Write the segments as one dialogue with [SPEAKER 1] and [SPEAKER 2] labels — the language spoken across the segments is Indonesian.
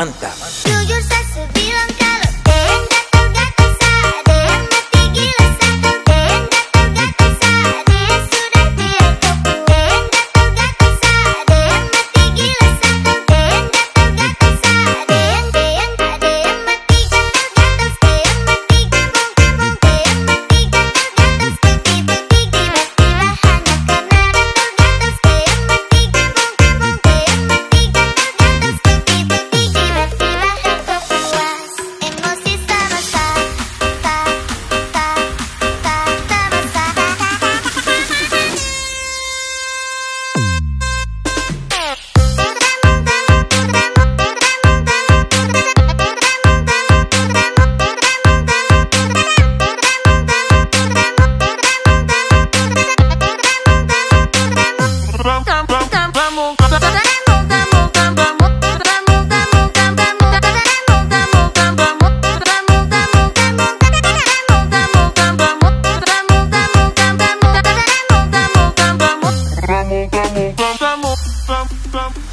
[SPEAKER 1] Manta.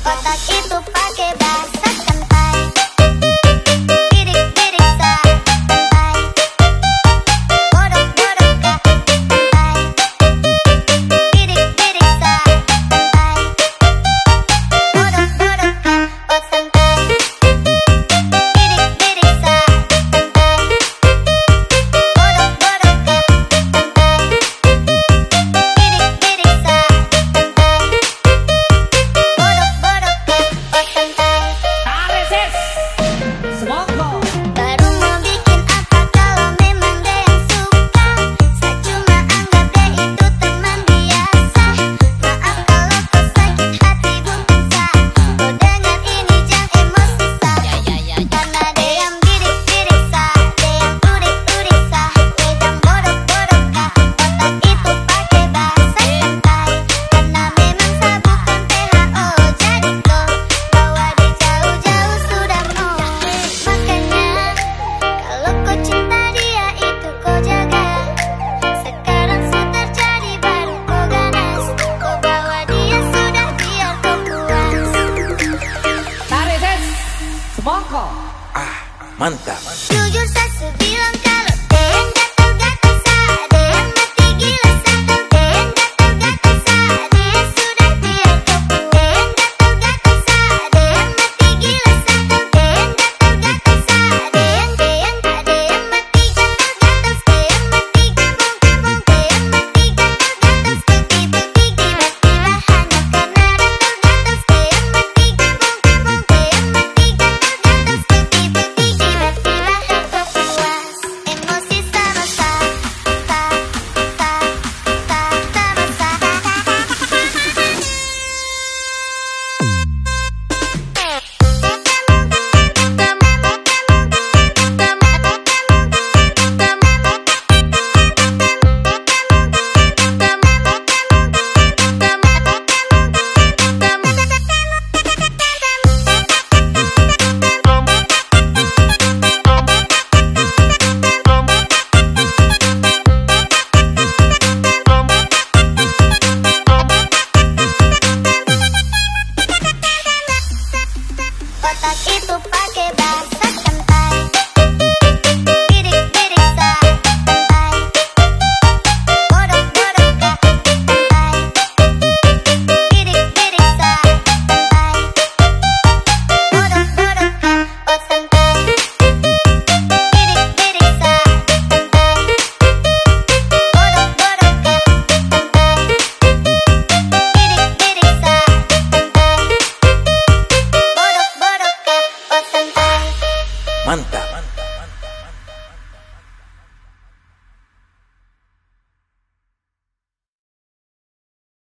[SPEAKER 1] Otak itu pakai bahasa
[SPEAKER 2] Manta.
[SPEAKER 3] Manta.